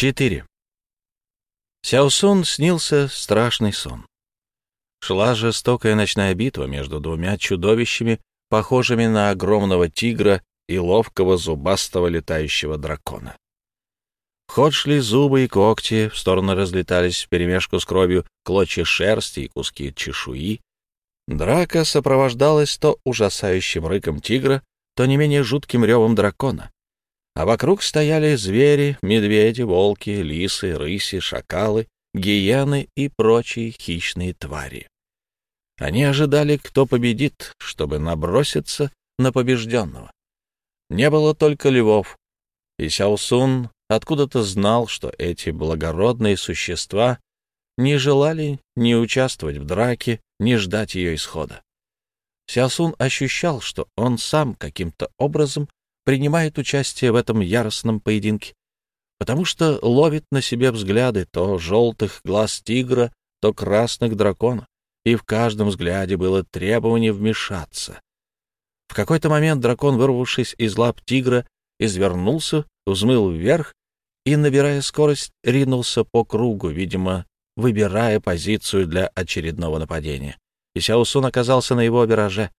4. Сяосун снился страшный сон. Шла жестокая ночная битва между двумя чудовищами, похожими на огромного тигра и ловкого зубастого летающего дракона. В ход шли зубы и когти, в стороны разлетались вперемешку с кровью клочья шерсти и куски чешуи. Драка сопровождалась то ужасающим рыком тигра, то не менее жутким ревом дракона а вокруг стояли звери, медведи, волки, лисы, рыси, шакалы, гиены и прочие хищные твари. Они ожидали, кто победит, чтобы наброситься на побежденного. Не было только львов, и Сяосун откуда-то знал, что эти благородные существа не желали ни участвовать в драке, ни ждать ее исхода. Сяосун ощущал, что он сам каким-то образом принимает участие в этом яростном поединке, потому что ловит на себе взгляды то желтых глаз тигра, то красных дракона, и в каждом взгляде было требование вмешаться. В какой-то момент дракон, вырвавшись из лап тигра, извернулся, взмыл вверх и, набирая скорость, ринулся по кругу, видимо, выбирая позицию для очередного нападения. И Сяосун оказался на его вираже.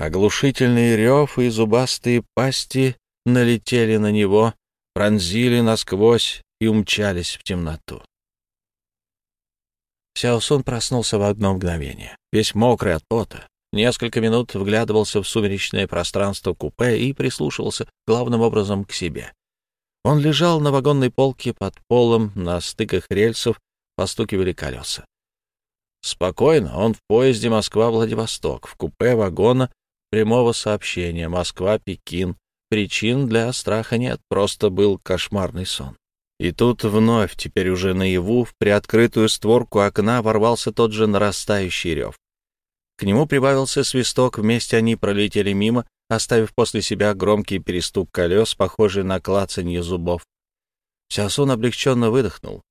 Оглушительный рев и зубастые пасти налетели на него, пронзили насквозь и умчались в темноту. Сяосун проснулся в одно мгновение, весь мокрый от пота. Несколько минут вглядывался в сумеречное пространство купе и прислушивался главным образом к себе. Он лежал на вагонной полке под полом, на стыках рельсов постукивали колеса. Спокойно, он в поезде Москва-Владивосток, в купе вагона прямого сообщения Москва-Пекин. Причин для страха нет, просто был кошмарный сон. И тут вновь, теперь уже наяву, в приоткрытую створку окна ворвался тот же нарастающий рев. К нему прибавился свисток, вместе они пролетели мимо, оставив после себя громкий перестук колес, похожий на клацанье зубов. Сясун облегченно выдохнул.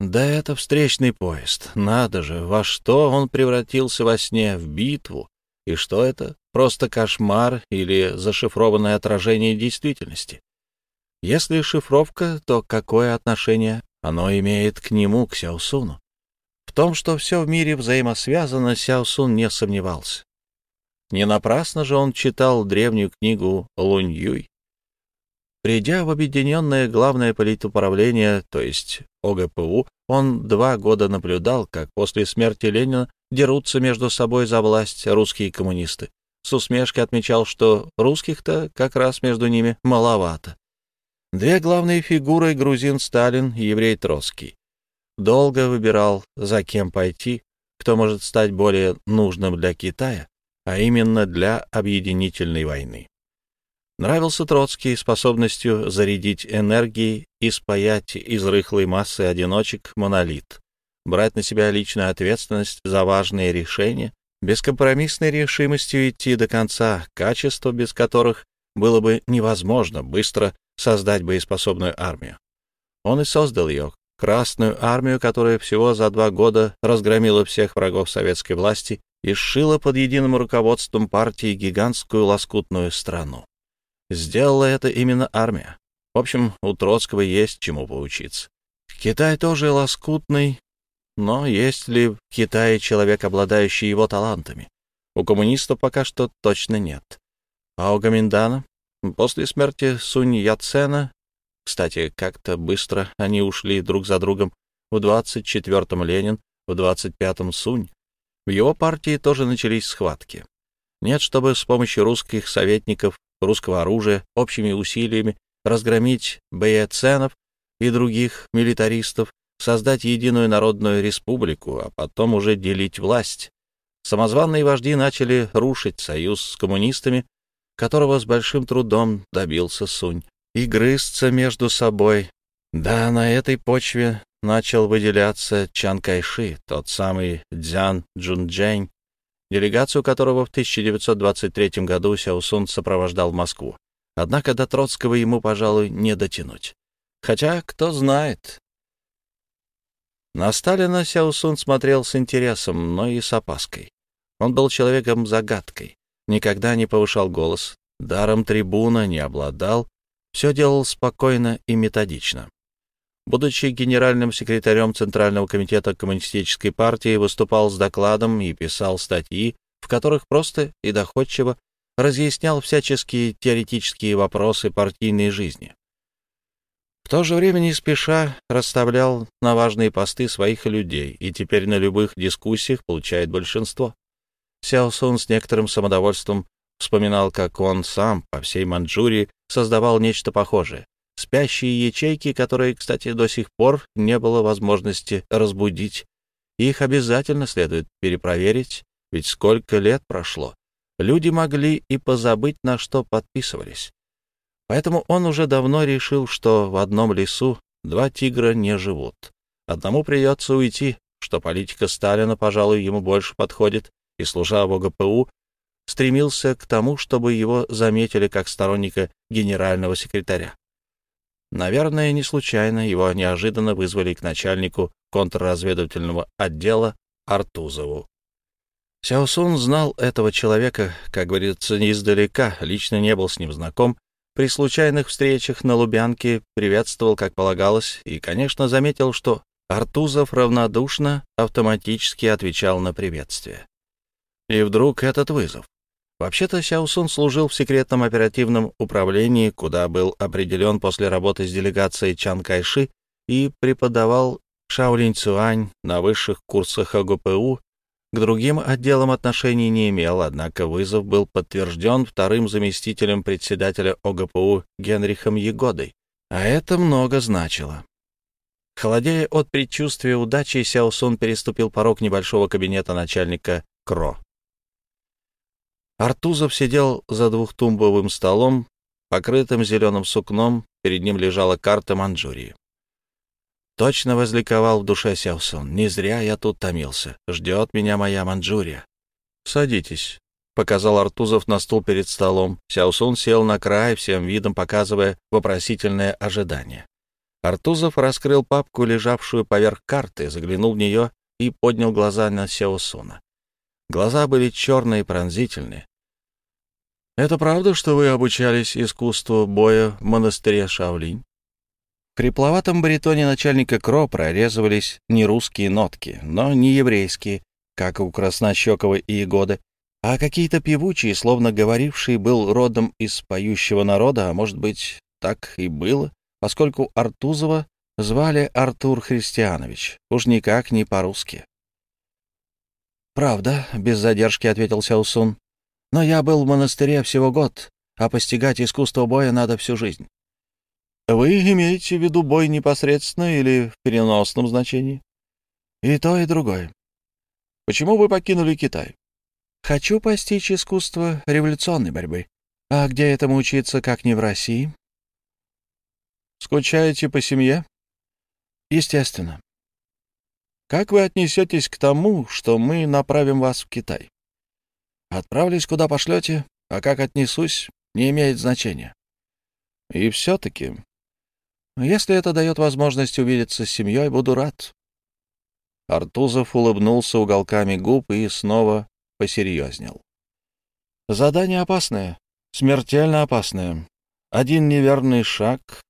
Да это встречный поезд. Надо же, во что он превратился во сне, в битву. И что это? Просто кошмар или зашифрованное отражение действительности? Если шифровка, то какое отношение оно имеет к нему, к Сяосуну? В том, что все в мире взаимосвязано, Сяосун не сомневался. Не напрасно же он читал древнюю книгу Лунь Юй. Придя в Объединенное Главное политуправление, то есть ОГПУ, он два года наблюдал, как после смерти Ленина дерутся между собой за власть русские коммунисты. С усмешкой отмечал, что русских-то как раз между ними маловато. Две главные фигуры — грузин Сталин и еврей Троцкий. Долго выбирал, за кем пойти, кто может стать более нужным для Китая, а именно для объединительной войны. Нравился Троцкий способностью зарядить энергией и спаять из рыхлой массы одиночек монолит, брать на себя личную ответственность за важные решения, бескомпромиссной решимостью идти до конца, качества, без которых было бы невозможно быстро создать боеспособную армию. Он и создал ее, Красную армию, которая всего за два года разгромила всех врагов советской власти и сшила под единым руководством партии гигантскую лоскутную страну. Сделала это именно армия. В общем, у Троцкого есть чему поучиться. Китай тоже лоскутный, но есть ли в Китае человек, обладающий его талантами? У коммунистов пока что точно нет. А у Гаминдана? После смерти Сунь Яцена, кстати, как-то быстро они ушли друг за другом, в 24-м Ленин, в 25-м Сунь. В его партии тоже начались схватки. Нет, чтобы с помощью русских советников русского оружия общими усилиями разгромить боеценов и других милитаристов, создать единую народную республику, а потом уже делить власть. Самозванные вожди начали рушить союз с коммунистами, которого с большим трудом добился Сунь, и грызться между собой. Да, на этой почве начал выделяться Чан Кайши, тот самый Дзян Джунджэнь, делегацию которого в 1923 году Сяосун сопровождал в Москву. Однако до Троцкого ему, пожалуй, не дотянуть. Хотя, кто знает. На Сталина Сяосун смотрел с интересом, но и с опаской. Он был человеком-загадкой, никогда не повышал голос, даром трибуна не обладал, все делал спокойно и методично. Будучи генеральным секретарем Центрального комитета Коммунистической партии, выступал с докладом и писал статьи, в которых просто и доходчиво разъяснял всяческие теоретические вопросы партийной жизни. В то же время не спеша расставлял на важные посты своих людей и теперь на любых дискуссиях получает большинство. Сяо с некоторым самодовольством вспоминал, как он сам по всей Манчжурии создавал нечто похожее. Спящие ячейки, которые, кстати, до сих пор не было возможности разбудить. Их обязательно следует перепроверить, ведь сколько лет прошло. Люди могли и позабыть, на что подписывались. Поэтому он уже давно решил, что в одном лесу два тигра не живут. Одному придется уйти, что политика Сталина, пожалуй, ему больше подходит, и, служа в ОГПУ, стремился к тому, чтобы его заметили как сторонника генерального секретаря. Наверное, не случайно его неожиданно вызвали к начальнику контрразведывательного отдела Артузову. Сяосун знал этого человека, как говорится, не издалека, лично не был с ним знаком, при случайных встречах на Лубянке приветствовал, как полагалось, и, конечно, заметил, что Артузов равнодушно автоматически отвечал на приветствие. И вдруг этот вызов. Вообще-то Сяосун служил в секретном оперативном управлении, куда был определен после работы с делегацией Чан Кайши и преподавал Шаолинь Цюань на высших курсах АГПУ к другим отделам отношений не имел, однако вызов был подтвержден вторым заместителем председателя ОГПУ Генрихом Егодой, а это много значило. Холодея от предчувствия удачи, Сяосун переступил порог небольшого кабинета начальника КРО. Артузов сидел за двухтумбовым столом, покрытым зеленым сукном, перед ним лежала карта Манчжурии. Точно возликовал в душе Сяосон. Не зря я тут томился. Ждет меня моя Манчжурия. «Садитесь», — показал Артузов на стул перед столом. Сяосун сел на край, всем видом показывая вопросительное ожидание. Артузов раскрыл папку, лежавшую поверх карты, заглянул в нее и поднял глаза на Сяосуна. Глаза были черные и пронзительные. «Это правда, что вы обучались искусству боя в монастыре Шаолинь?» В хрипловатом баритоне начальника КРО прорезывались не русские нотки, но не еврейские, как у Краснощекова и Егоды, а какие-то певучие, словно говоривший был родом из поющего народа, а может быть, так и было, поскольку Артузова звали Артур Христианович, уж никак не по-русски. «Правда», — без задержки ответил Сяусун, — «но я был в монастыре всего год, а постигать искусство боя надо всю жизнь. Вы имеете в виду бой непосредственно или в переносном значении? И то, и другое. Почему вы покинули Китай? Хочу постичь искусство революционной борьбы. А где этому учиться, как не в России? Скучаете по семье? Естественно. Как вы отнесетесь к тому, что мы направим вас в Китай? Отправлюсь, куда пошлете, а как отнесусь, не имеет значения. И все-таки если это дает возможность увидеться с семьей, буду рад. Артузов улыбнулся уголками губ и снова посерьезнел. Задание опасное, смертельно опасное. Один неверный шаг.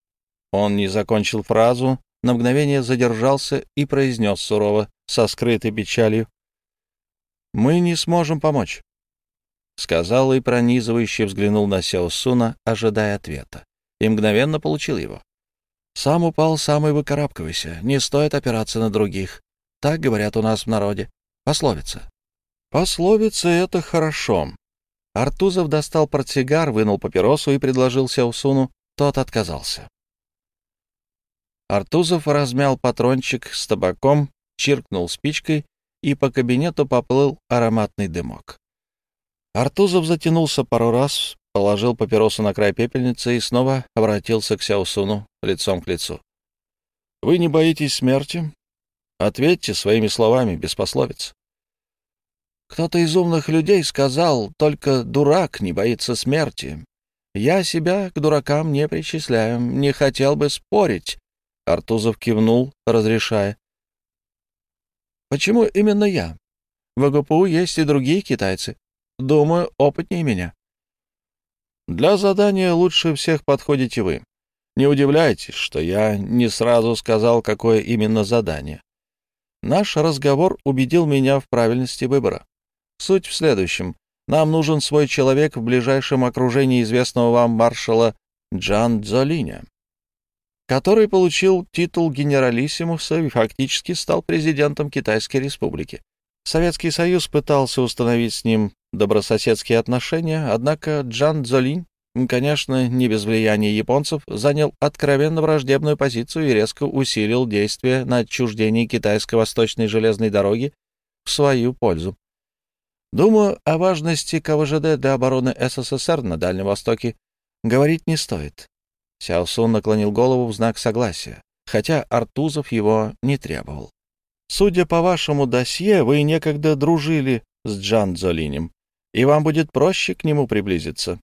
Он не закончил фразу, на мгновение задержался и произнес сурово, со скрытой печалью. «Мы не сможем помочь», — сказал и пронизывающе взглянул на Сяосуна, ожидая ответа, и мгновенно получил его. Сам упал, сам и выкарабкивайся. Не стоит опираться на других. Так говорят у нас в народе. Пословица. Пословица — это хорошо. Артузов достал портсигар, вынул папиросу и предложил Сяусуну. Тот отказался. Артузов размял патрончик с табаком, чиркнул спичкой, и по кабинету поплыл ароматный дымок. Артузов затянулся пару раз, положил папиросу на край пепельницы и снова обратился к Сяосуну лицом к лицу. «Вы не боитесь смерти? Ответьте своими словами, без пословиц». Кто-то из умных людей сказал, только дурак не боится смерти. Я себя к дуракам не причисляю, не хотел бы спорить. Артузов кивнул, разрешая. Почему именно я? В ГПУ есть и другие китайцы. Думаю, опытнее меня. Для задания лучше всех подходите вы. Не удивляйтесь, что я не сразу сказал, какое именно задание. Наш разговор убедил меня в правильности выбора. Суть в следующем. Нам нужен свой человек в ближайшем окружении известного вам маршала Джан Дзолиня, который получил титул генералиссимуса и фактически стал президентом Китайской республики. Советский Союз пытался установить с ним добрососедские отношения, однако Джан Цзолинь, конечно, не без влияния японцев, занял откровенно враждебную позицию и резко усилил действия на отчуждении китайской восточной железной дороги в свою пользу. Думаю, о важности КВЖД для обороны СССР на Дальнем Востоке говорить не стоит. Сяосун наклонил голову в знак согласия, хотя Артузов его не требовал. Судя по вашему досье, вы некогда дружили с Джан Дзолинем, и вам будет проще к нему приблизиться.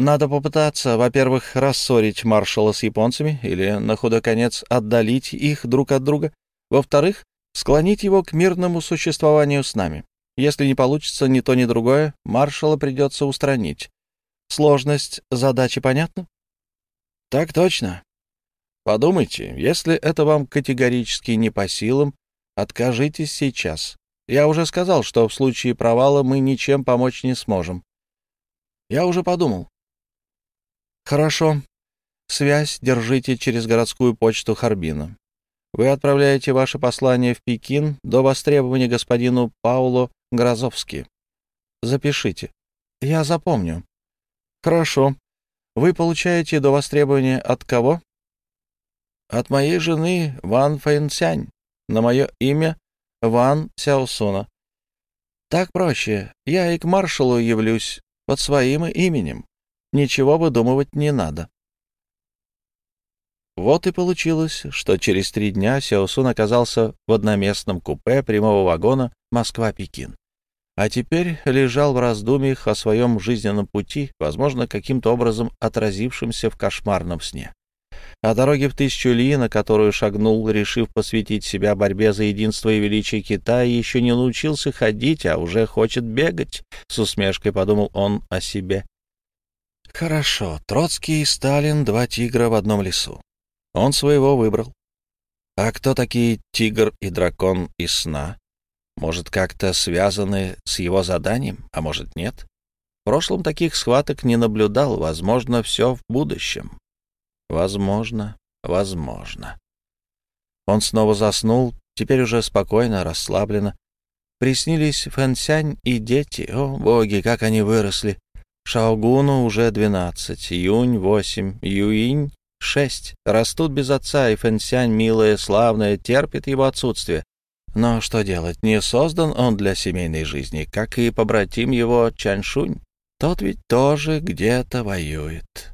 Надо попытаться, во-первых, рассорить маршала с японцами или, на худой конец, отдалить их друг от друга. Во-вторых, склонить его к мирному существованию с нами. Если не получится ни то, ни другое, маршала придется устранить. Сложность задачи понятна? Так точно. Подумайте, если это вам категорически не по силам, Откажитесь сейчас. Я уже сказал, что в случае провала мы ничем помочь не сможем. Я уже подумал. Хорошо. Связь держите через городскую почту Харбина. Вы отправляете ваше послание в Пекин до востребования господину Пауло Грозовски. Запишите. Я запомню. Хорошо. Вы получаете до востребования от кого? От моей жены Ван Фэнсянь на мое имя Ван Сяосуна. Так проще. Я и к маршалу явлюсь под своим именем. Ничего выдумывать не надо. Вот и получилось, что через три дня Сяосун оказался в одноместном купе прямого вагона Москва-Пекин. А теперь лежал в раздумьях о своем жизненном пути, возможно, каким-то образом отразившемся в кошмарном сне. О дороге в тысячу ли, на которую шагнул, решив посвятить себя борьбе за единство и величие Китая, еще не научился ходить, а уже хочет бегать, — с усмешкой подумал он о себе. Хорошо, Троцкий и Сталин — два тигра в одном лесу. Он своего выбрал. А кто такие тигр и дракон из сна? Может, как-то связаны с его заданием, а может, нет? В прошлом таких схваток не наблюдал, возможно, все в будущем. Возможно, возможно. Он снова заснул, теперь уже спокойно, расслабленно. Приснились Фэнсянь и дети. О, боги, как они выросли! Шаогуну уже двенадцать, Юнь — восемь, Юинь — шесть. Растут без отца, и Фэнсянь, милая, славная, терпит его отсутствие. Но что делать, не создан он для семейной жизни, как и побратим его Чаншунь. Тот ведь тоже где-то воюет.